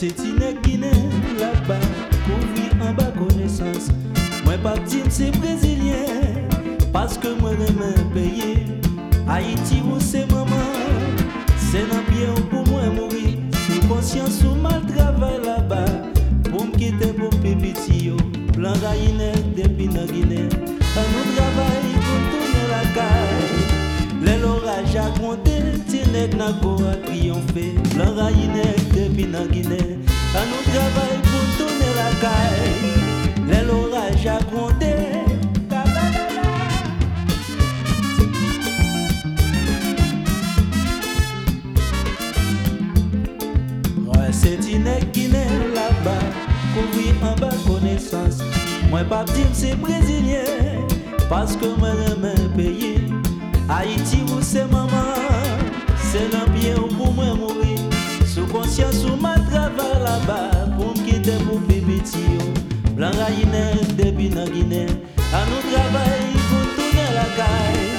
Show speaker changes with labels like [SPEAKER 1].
[SPEAKER 1] C'est une guinée là-bas, courir en bas connaissance. Moi, pas c'est brésilien, parce que moi je m'aime payer. Haïti, vous c'est maman, c'est un bien pour moi mourir. Conscience au mal travail là-bas. Pour me quitter pour Pépiti. Ti nek nan go a triyonfe Plan rayine depi nan Gine An nou travay pou tourne la kay Lè l'oraj a gronde Ouais, c'est une qui n'est là-bas, couvrir en bas connaissance. Moi, pas dire c'est brésilien, parce que moi, j'aime payer. Haïti ou c'est maman, c'est l'empire pour moi mourir. Sous conscience ou ma travail là-bas, pour me quitter pour bébé tio. Blanc raïné, depuis la Guinée, à nous travail pour tourner la caille.